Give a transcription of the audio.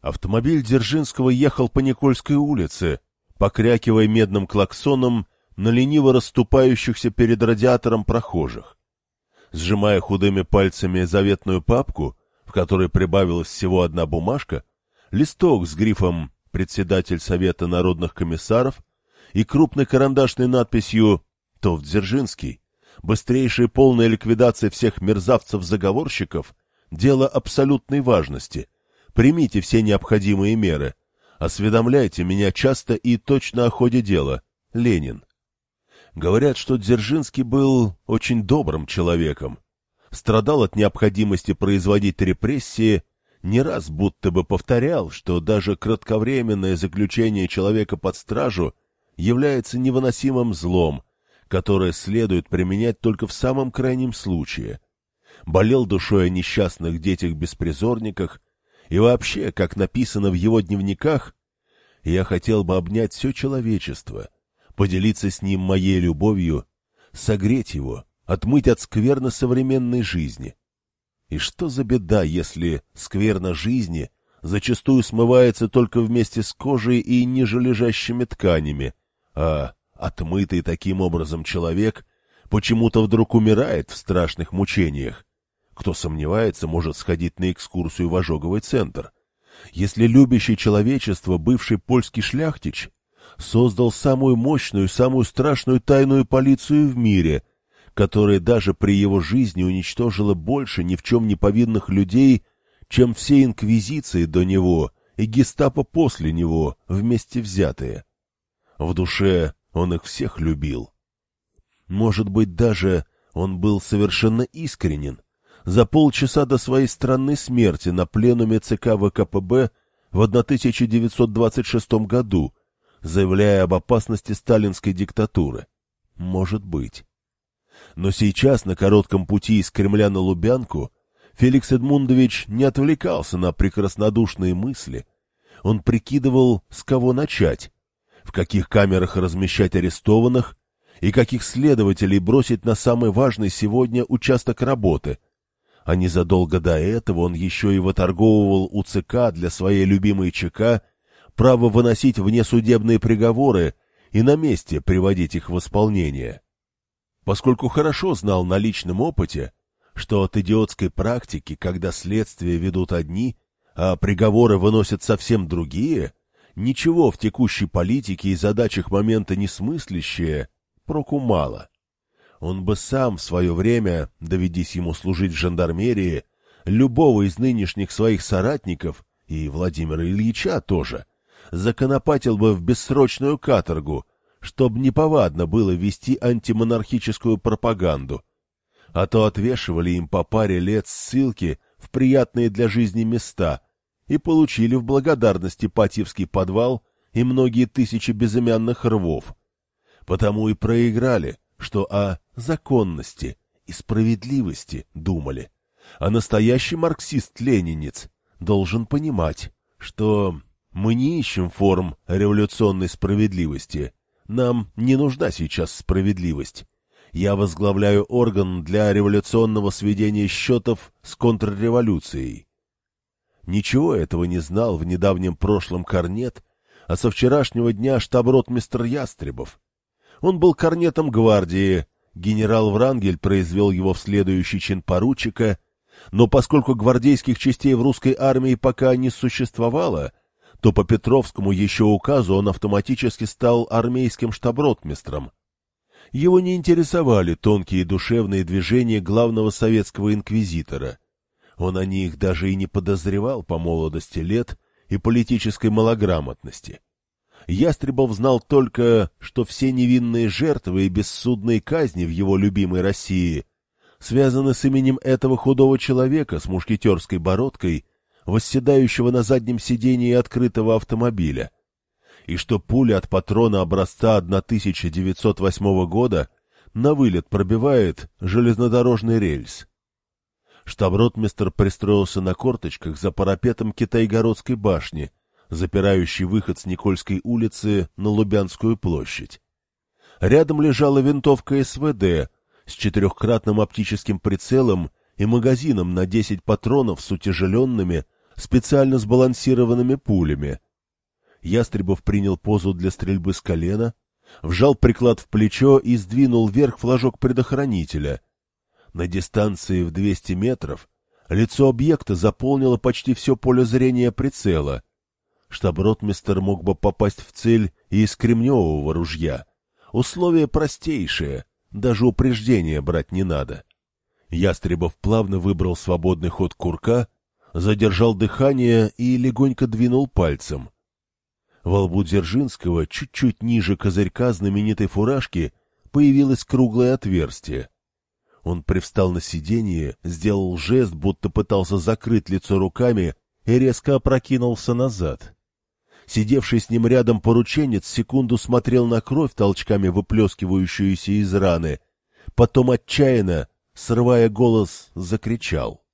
Автомобиль Дзержинского ехал по Никольской улице, покрякивая медным клаксоном на лениво расступающихся перед радиатором прохожих. Сжимая худыми пальцами заветную папку, в которой прибавилась всего одна бумажка, листок с грифом «Председатель Совета народных комиссаров» и крупной карандашной надписью «Товт Дзержинский», быстрейшая полная ликвидация всех мерзавцев-заговорщиков – дело абсолютной важности. Примите все необходимые меры. Осведомляйте меня часто и точно о ходе дела. Ленин. Говорят, что Дзержинский был очень добрым человеком. Страдал от необходимости производить репрессии, не раз будто бы повторял, что даже кратковременное заключение человека под стражу является невыносимым злом, которое следует применять только в самом крайнем случае. Болел душой о несчастных детях-беспризорниках, и вообще, как написано в его дневниках, я хотел бы обнять все человечество — поделиться с ним моей любовью, согреть его, отмыть от скверны современной жизни. И что за беда, если скверна жизни зачастую смывается только вместе с кожей и нижележащими тканями, а отмытый таким образом человек почему-то вдруг умирает в страшных мучениях. Кто сомневается, может сходить на экскурсию в ожоговый центр. Если любящий человечество бывший польский шляхтич создал самую мощную, самую страшную тайную полицию в мире, которая даже при его жизни уничтожила больше ни в чем не повинных людей, чем все инквизиции до него и гестапо после него вместе взятые. В душе он их всех любил. Может быть, даже он был совершенно искренен. За полчаса до своей странной смерти на пленуме ЦК ВКПБ в 1926 году заявляя об опасности сталинской диктатуры. Может быть. Но сейчас, на коротком пути из Кремля на Лубянку, Феликс Эдмундович не отвлекался на прекраснодушные мысли. Он прикидывал, с кого начать, в каких камерах размещать арестованных и каких следователей бросить на самый важный сегодня участок работы. А незадолго до этого он еще и выторговывал у ЦК для своей любимой ЧК право выносить внесудебные приговоры и на месте приводить их в исполнение. Поскольку хорошо знал на личном опыте, что от идиотской практики, когда следствие ведут одни, а приговоры выносят совсем другие, ничего в текущей политике и задачах момента несмыслящее, проку мало. Он бы сам в свое время, доведись ему служить в жандармерии, любого из нынешних своих соратников, и Владимира Ильича тоже, законопатил бы в бессрочную каторгу, чтобы неповадно было вести антимонархическую пропаганду. А то отвешивали им по паре лет ссылки в приятные для жизни места и получили в благодарности Патьевский подвал и многие тысячи безымянных рвов. Потому и проиграли, что о законности и справедливости думали. А настоящий марксист-ленинец должен понимать, что мы не ищем форм революционной справедливости. Нам не нужна сейчас справедливость. Я возглавляю орган для революционного сведения счетов с контрреволюцией. Ничего этого не знал в недавнем прошлом Корнет, а со вчерашнего дня штаб-ротмистр Ястребов. Он был корнетом гвардии, генерал Врангель произвел его в следующий чин поручика, но поскольку гвардейских частей в русской армии пока не существовало — то по Петровскому еще указу он автоматически стал армейским штаб-ротмистром. Его не интересовали тонкие душевные движения главного советского инквизитора. Он о них даже и не подозревал по молодости лет и политической малограмотности. Ястребов знал только, что все невинные жертвы и бессудные казни в его любимой России связаны с именем этого худого человека с мушкетерской бородкой восседающего на заднем сидении открытого автомобиля, и что пуля от патрона образца 1908 года на вылет пробивает железнодорожный рельс. Штаб-ротмистр пристроился на корточках за парапетом Китайгородской башни, запирающей выход с Никольской улицы на Лубянскую площадь. Рядом лежала винтовка СВД с четырехкратным оптическим прицелом и магазином на десять патронов с утяжеленными, специально сбалансированными пулями. Ястребов принял позу для стрельбы с колена, вжал приклад в плечо и сдвинул вверх флажок предохранителя. На дистанции в 200 метров лицо объекта заполнило почти все поле зрения прицела. Штаб-ротмистер мог бы попасть в цель и из кремневого ружья. Условия простейшие, даже упреждения брать не надо. Ястребов плавно выбрал свободный ход курка, задержал дыхание и легонько двинул пальцем. Во лбу Дзержинского, чуть-чуть ниже козырька знаменитой фуражки, появилось круглое отверстие. Он привстал на сиденье, сделал жест, будто пытался закрыть лицо руками, и резко опрокинулся назад. Сидевший с ним рядом порученец секунду смотрел на кровь, толчками выплескивающуюся из раны, потом отчаянно, срывая голос, закричал.